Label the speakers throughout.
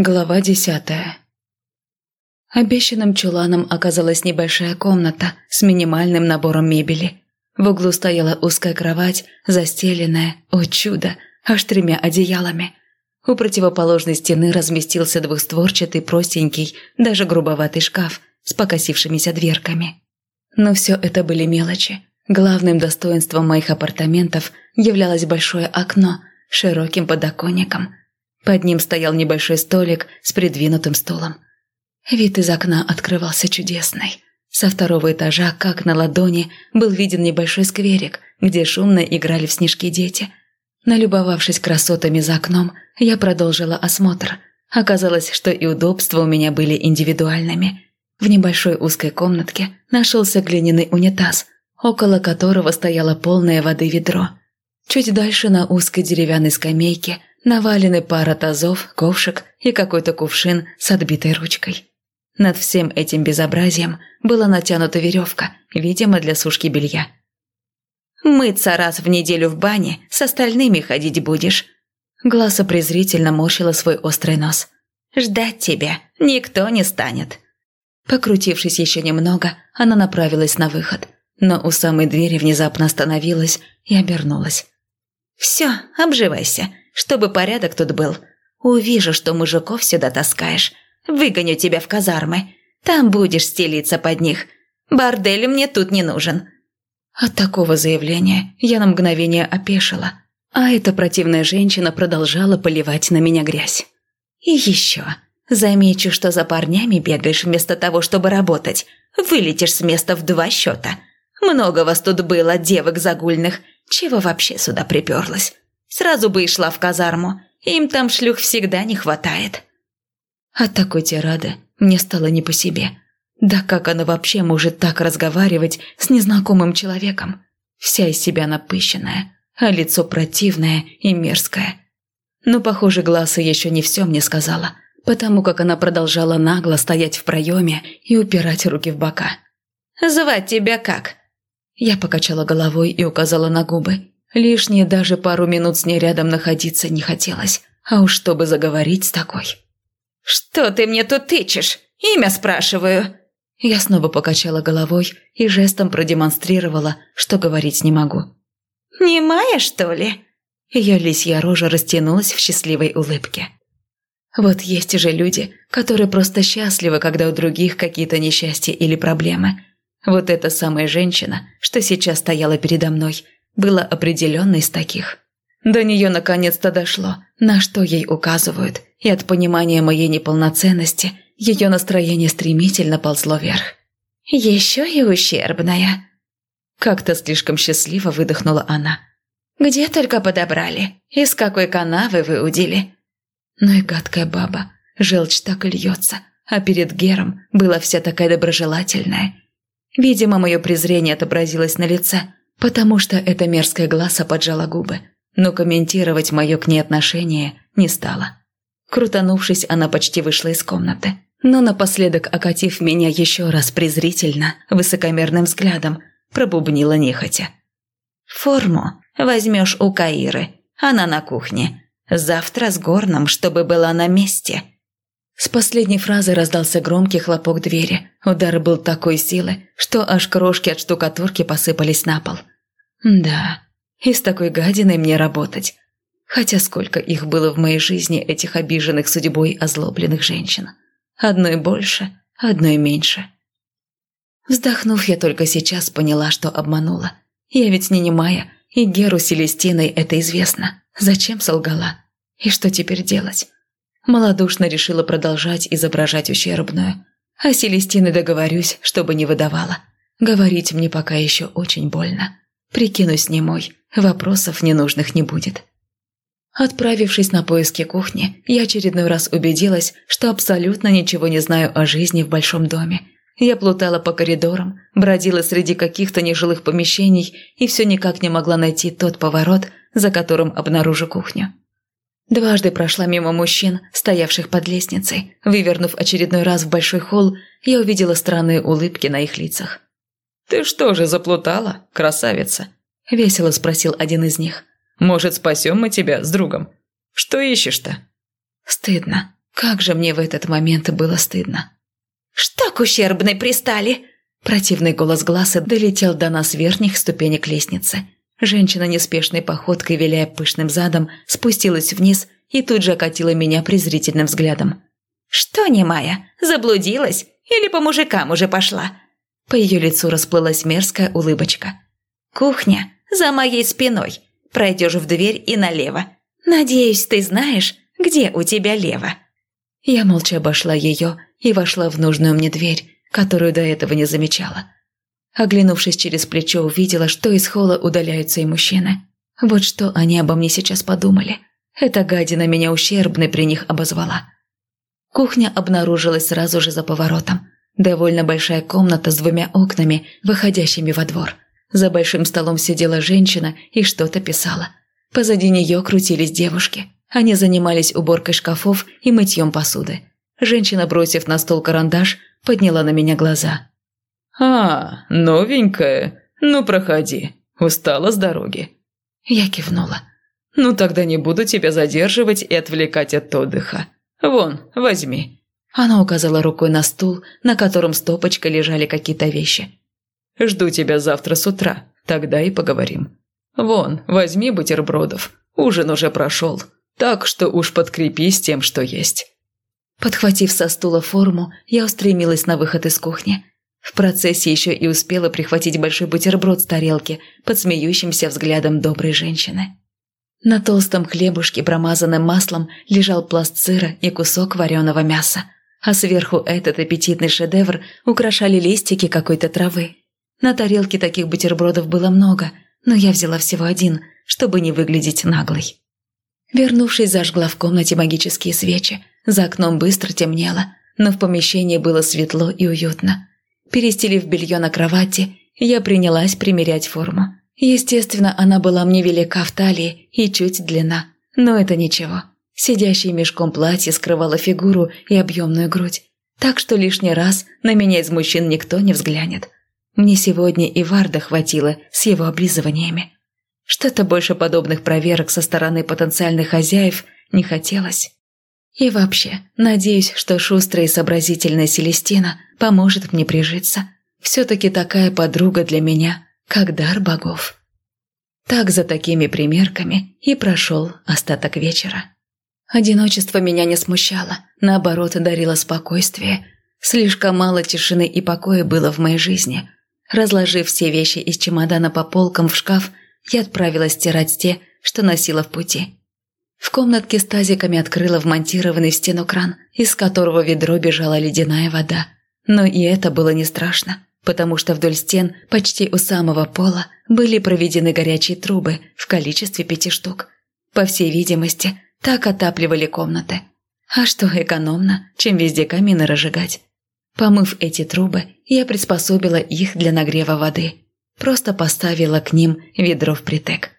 Speaker 1: Глава десятая Обещанным чуланом оказалась небольшая комната с минимальным набором мебели. В углу стояла узкая кровать, застеленная, о чудо, аж тремя одеялами. У противоположной стены разместился двухстворчатый, простенький, даже грубоватый шкаф с покосившимися дверками. Но все это были мелочи. Главным достоинством моих апартаментов являлось большое окно с широким подоконником – под ним стоял небольшой столик с придвинутым стулом. Вид из окна открывался чудесный. Со второго этажа, как на ладони, был виден небольшой скверик, где шумно играли в снежки дети. Налюбовавшись красотами за окном, я продолжила осмотр. Оказалось, что и удобства у меня были индивидуальными. В небольшой узкой комнатке нашелся глиняный унитаз, около которого стояло полное воды ведро. Чуть дальше на узкой деревянной скамейке навалены пара тазов, ковшик и какой-то кувшин с отбитой ручкой. Над всем этим безобразием была натянута веревка, видимо, для сушки белья. «Мыться раз в неделю в бане, с остальными ходить будешь». Глаза презрительно морщила свой острый нос. «Ждать тебя никто не станет». Покрутившись еще немного, она направилась на выход, но у самой двери внезапно остановилась и обернулась. «Все, обживайся, чтобы порядок тут был. Увижу, что мужиков сюда таскаешь. Выгоню тебя в казармы. Там будешь стелиться под них. Бордель мне тут не нужен». От такого заявления я на мгновение опешила, а эта противная женщина продолжала поливать на меня грязь. «И еще. Замечу, что за парнями бегаешь вместо того, чтобы работать. Вылетишь с места в два счета. Много вас тут было, девок загульных. Чего вообще сюда приперлась? Сразу бы и шла в казарму. Им там шлюх всегда не хватает. От такой тирады мне стало не по себе. Да как она вообще может так разговаривать с незнакомым человеком? Вся из себя напыщенная, а лицо противное и мерзкое. Но, похоже, Гласа еще не все мне сказала, потому как она продолжала нагло стоять в проеме и упирать руки в бока. «Звать тебя как?» Я покачала головой и указала на губы. Лишние даже пару минут с ней рядом находиться не хотелось. А уж чтобы заговорить с такой. «Что ты мне тут тычешь? Имя спрашиваю!» Я снова покачала головой и жестом продемонстрировала, что говорить не могу. «Немая, что ли?» Ее лисья рожа растянулась в счастливой улыбке. Вот есть же люди, которые просто счастливы, когда у других какие-то несчастья или проблемы. Вот эта самая женщина, что сейчас стояла передо мной – было определенно из таких. До нее наконец-то дошло, на что ей указывают, и от понимания моей неполноценности ее настроение стремительно ползло вверх. «Еще и ущербная!» Как-то слишком счастливо выдохнула она. «Где только подобрали? Из какой канавы выудили?» Ну и гадкая баба, желчь так и льется, а перед Гером была вся такая доброжелательная. Видимо, мое презрение отобразилось на лице, потому что эта мерзкая глаза поджала губы, но комментировать мое к ней отношение не стала. Крутанувшись, она почти вышла из комнаты, но напоследок, окатив меня еще раз презрительно, высокомерным взглядом, пробубнила нехотя. «Форму возьмешь у Каиры, она на кухне. Завтра с горном, чтобы была на месте». С последней фразы раздался громкий хлопок двери. Удар был такой силы, что аж крошки от штукатурки посыпались на пол. Да, и с такой гадиной мне работать. Хотя сколько их было в моей жизни, этих обиженных судьбой озлобленных женщин. Одной больше, одной меньше. Вздохнув, я только сейчас поняла, что обманула. Я ведь не немая, и Геру Селестиной это известно. Зачем солгала? И что теперь делать? Малодушно решила продолжать изображать ущербную. А Селестины договорюсь, чтобы не выдавала. Говорить мне пока еще очень больно. Прикинусь немой, вопросов ненужных не будет. Отправившись на поиски кухни, я очередной раз убедилась, что абсолютно ничего не знаю о жизни в большом доме. Я плутала по коридорам, бродила среди каких-то нежилых помещений и все никак не могла найти тот поворот, за которым обнаружу кухню. Дважды прошла мимо мужчин, стоявших под лестницей. Вывернув очередной раз в большой холл, я увидела странные улыбки на их лицах. «Ты что же заплутала, красавица?» – весело спросил один из них. «Может, спасем мы тебя с другом? Что ищешь-то?» Стыдно. Как же мне в этот момент было стыдно.
Speaker 2: «Что к ущербной пристали?»
Speaker 1: Противный голос Гласа долетел до нас верхних ступенек лестницы. Женщина неспешной походкой, виляя пышным задом, спустилась вниз и тут же окатила меня презрительным взглядом.
Speaker 2: «Что, немая, заблудилась? Или по мужикам уже пошла?»
Speaker 1: По ее лицу расплылась мерзкая улыбочка.
Speaker 2: «Кухня за моей спиной. Пройдешь в дверь и налево. Надеюсь, ты знаешь, где у тебя лево».
Speaker 1: Я молча обошла ее и вошла в нужную мне дверь, которую до этого не замечала. Оглянувшись через плечо, увидела, что из холла удаляются и мужчины. Вот что они обо мне сейчас подумали. Эта гадина меня ущербной при них обозвала. Кухня обнаружилась сразу же за поворотом. Довольно большая комната с двумя окнами, выходящими во двор. За большим столом сидела женщина и что-то писала. Позади нее крутились девушки. Они занимались уборкой шкафов и мытьем посуды. Женщина, бросив на стол карандаш, подняла на меня глаза.
Speaker 3: «А, новенькая? Ну, проходи. Устала с дороги?»
Speaker 1: Я кивнула.
Speaker 3: «Ну, тогда не буду тебя задерживать и отвлекать от отдыха. Вон, возьми».
Speaker 1: Она указала рукой на стул, на котором стопочкой лежали какие-то вещи.
Speaker 3: «Жду тебя завтра с утра, тогда и поговорим. Вон, возьми бутербродов, ужин уже прошел, так что уж подкрепись тем, что есть».
Speaker 1: Подхватив со стула форму, я устремилась на выход из кухни. В процессе еще и успела прихватить большой бутерброд с тарелки под смеющимся взглядом доброй женщины. На толстом хлебушке, промазанным маслом, лежал пласт сыра и кусок вареного мяса, а сверху этот аппетитный шедевр украшали листики какой-то травы. На тарелке таких бутербродов было много, но я взяла всего один, чтобы не выглядеть наглой. Вернувшись, зажгла в комнате магические свечи. За окном быстро темнело, но в помещении было светло и уютно. Перестелив белье на кровати, я принялась примерять форму. Естественно, она была мне велика в талии и чуть длина, но это ничего. Сидящее мешком платье скрывало фигуру и объемную грудь, так что лишний раз на меня из мужчин никто не взглянет. Мне сегодня и Варда хватило с его облизываниями. Что-то больше подобных проверок со стороны потенциальных хозяев не хотелось. И вообще, надеюсь, что шустрая и сообразительная Селестина поможет мне прижиться. Все-таки такая подруга для меня, как дар богов. Так за такими примерками и прошел остаток вечера. Одиночество меня не смущало, наоборот, дарило спокойствие. Слишком мало тишины и покоя было в моей жизни. Разложив все вещи из чемодана по полкам в шкаф, я отправилась стирать те, что носила в пути. В комнатке с тазиками открыла вмонтированный в стену кран, из которого ведро бежала ледяная вода. Но и это было не страшно, потому что вдоль стен, почти у самого пола, были проведены горячие трубы в количестве пяти штук. По всей видимости, так отапливали комнаты. А что экономно, чем везде камины разжигать? Помыв эти трубы, я приспособила их для нагрева воды. Просто поставила к ним ведро впритык.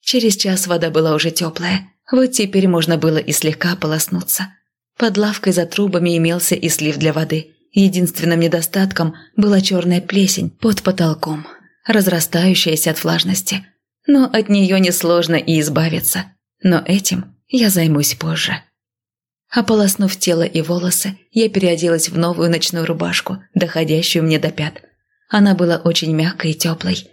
Speaker 1: Через час вода была уже теплая, вот теперь можно было и слегка полоснуться. Под лавкой за трубами имелся и слив для воды. Единственным недостатком была черная плесень под потолком, разрастающаяся от влажности. Но от нее несложно и избавиться. Но этим я займусь позже. Ополоснув тело и волосы, я переоделась в новую ночную рубашку, доходящую мне до пят. Она была очень мягкой и теплой,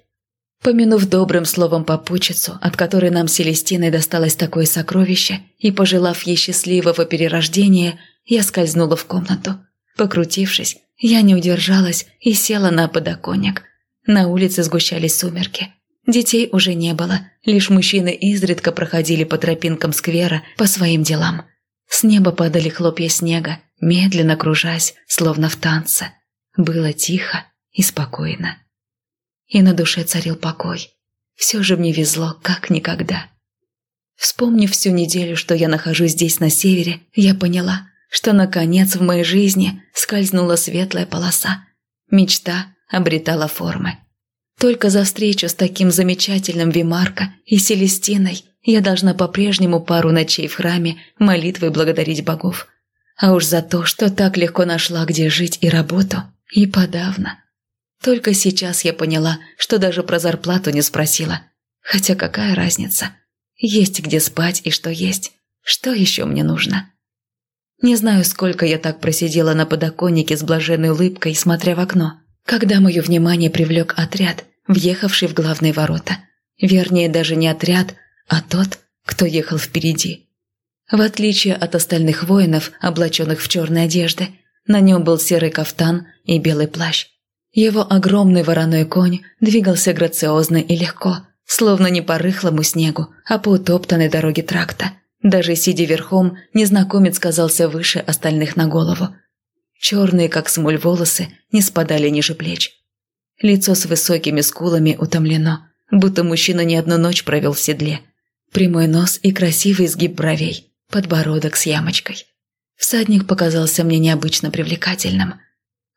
Speaker 1: Помянув добрым словом попутчицу, от которой нам Селестиной досталось такое сокровище, и пожелав ей счастливого перерождения, я скользнула в комнату. Покрутившись, я не удержалась и села на подоконник. На улице сгущались сумерки. Детей уже не было, лишь мужчины изредка проходили по тропинкам сквера по своим делам. С неба падали хлопья снега, медленно кружась, словно в танце. Было тихо и спокойно и на душе царил покой. Все же мне везло, как никогда. Вспомнив всю неделю, что я нахожусь здесь на севере, я поняла, что наконец в моей жизни скользнула светлая полоса. Мечта обретала формы. Только за встречу с таким замечательным Вимарко и Селестиной я должна по-прежнему пару ночей в храме молитвой благодарить богов. А уж за то, что так легко нашла, где жить и работу, и подавно. Только сейчас я поняла, что даже про зарплату не спросила. Хотя какая разница? Есть где спать и что есть. Что еще мне нужно? Не знаю, сколько я так просидела на подоконнике с блаженной улыбкой, смотря в окно, когда мое внимание привлек отряд, въехавший в главные ворота. Вернее, даже не отряд, а тот, кто ехал впереди. В отличие от остальных воинов, облаченных в черные одежды, на нем был серый кафтан и белый плащ. Его огромный вороной конь двигался грациозно и легко, словно не по рыхлому снегу, а по утоптанной дороге тракта. Даже сидя верхом, незнакомец казался выше остальных на голову. Черные, как смоль, волосы не спадали ниже плеч. Лицо с высокими скулами утомлено, будто мужчина не одну ночь провел в седле. Прямой нос и красивый изгиб бровей, подбородок с ямочкой. Всадник показался мне необычно привлекательным.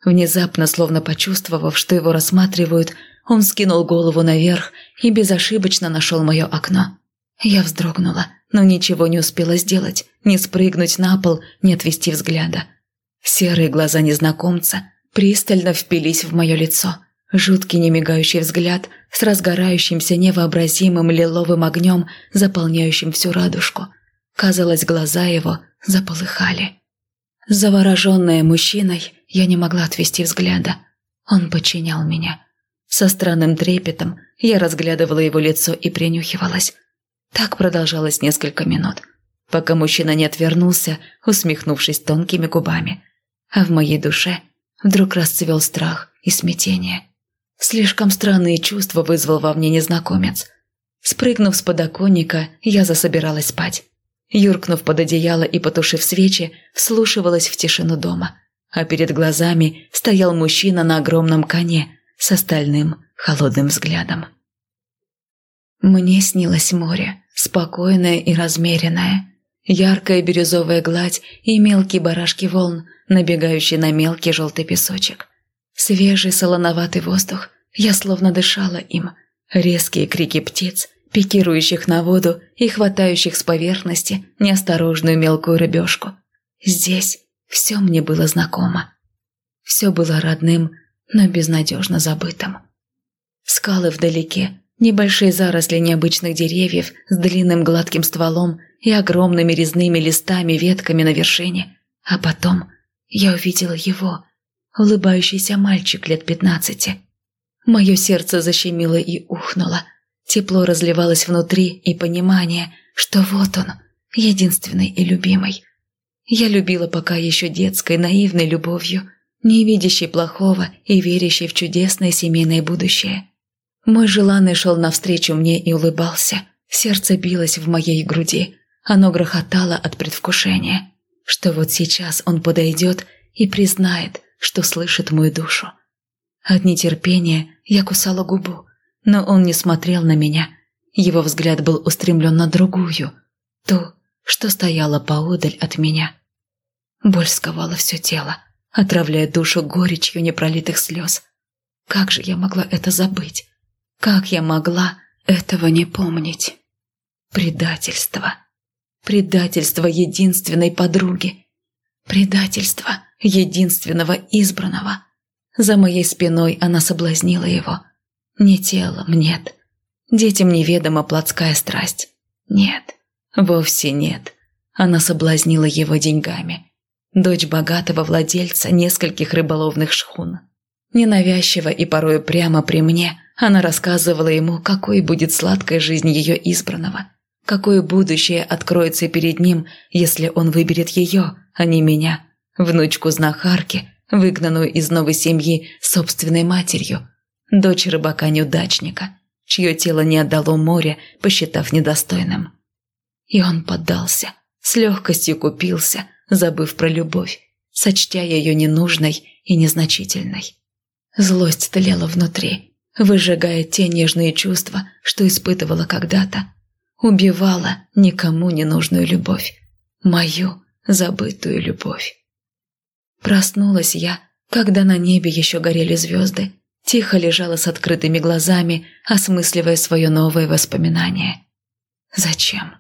Speaker 1: Внезапно, словно почувствовав, что его рассматривают, он скинул голову наверх и безошибочно нашел мое окно. Я вздрогнула, но ничего не успела сделать, не спрыгнуть на пол, не отвести взгляда. Серые глаза незнакомца пристально впились в мое лицо. Жуткий немигающий взгляд с разгорающимся невообразимым лиловым огнем, заполняющим всю радужку. Казалось, глаза его заполыхали. Завороженная мужчиной, я не могла отвести взгляда. Он подчинял меня. Со странным трепетом я разглядывала его лицо и принюхивалась. Так продолжалось несколько минут, пока мужчина не отвернулся, усмехнувшись тонкими губами. А в моей душе вдруг расцвел страх и смятение. Слишком странные чувства вызвал во мне незнакомец. Спрыгнув с подоконника, я засобиралась спать. Юркнув под одеяло и потушив свечи, вслушивалась в тишину дома. А перед глазами стоял мужчина на огромном коне с остальным холодным взглядом. Мне снилось море, спокойное и размеренное. Яркая бирюзовая гладь и мелкие барашки волн, набегающие на мелкий желтый песочек. Свежий солоноватый воздух, я словно дышала им. Резкие крики птиц – пикирующих на воду и хватающих с поверхности неосторожную мелкую рыбешку. Здесь все мне было знакомо. Все было родным, но безнадежно забытым. Скалы вдалеке, небольшие заросли необычных деревьев с длинным гладким стволом и огромными резными листами ветками на вершине. А потом я увидела его, улыбающийся мальчик лет пятнадцати. Мое сердце защемило и ухнуло – Тепло разливалось внутри и понимание, что вот он, единственный и любимый. Я любила пока еще детской наивной любовью, не видящей плохого и верящей в чудесное семейное будущее. Мой желанный шел навстречу мне и улыбался. Сердце билось в моей груди. Оно грохотало от предвкушения, что вот сейчас он подойдет и признает, что слышит мою душу. От нетерпения я кусала губу, но он не смотрел на меня. Его взгляд был устремлен на другую, ту, что стояла поодаль от меня. Боль сковала все тело, отравляя душу горечью непролитых слез. Как же я могла это забыть? Как я могла этого не помнить? Предательство. Предательство единственной подруги. Предательство единственного избранного. За моей спиной она соблазнила его – не телом, нет. Детям неведома плотская страсть. Нет, вовсе нет. Она соблазнила его деньгами. Дочь богатого владельца нескольких рыболовных шхун. Ненавязчиво и порой прямо при мне она рассказывала ему, какой будет сладкая жизнь ее избранного, какое будущее откроется перед ним, если он выберет ее, а не меня, внучку знахарки, выгнанную из новой семьи собственной матерью, дочь рыбака-неудачника, чье тело не отдало море, посчитав недостойным. И он поддался, с легкостью купился, забыв про любовь, сочтя ее ненужной и незначительной. Злость тлела внутри, выжигая те нежные чувства, что испытывала когда-то. Убивала никому не нужную любовь, мою забытую любовь. Проснулась я, когда на небе еще горели звезды, тихо лежала с открытыми глазами, осмысливая свое новое воспоминание. Зачем?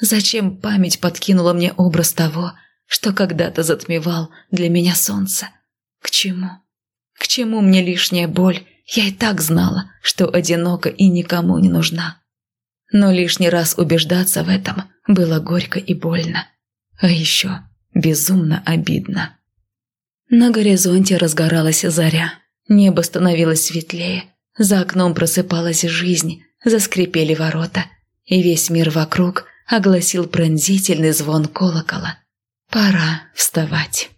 Speaker 1: Зачем память подкинула мне образ того, что когда-то затмевал для меня солнце? К чему? К чему мне лишняя боль? Я и так знала, что одинока и никому не нужна. Но лишний раз убеждаться в этом было горько и больно. А еще безумно обидно. На горизонте разгоралась заря. Небо становилось светлее. За окном просыпалась жизнь, заскрипели ворота. И весь мир вокруг огласил пронзительный звон колокола. Пора вставать.